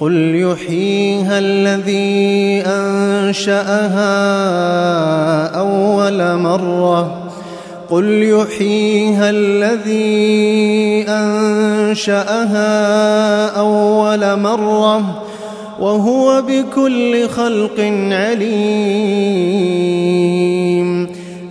قل يحييها الذي أنشأها أول مرة قل يحييها الذي أنشأها أول مرة وهو بكل خلق عليم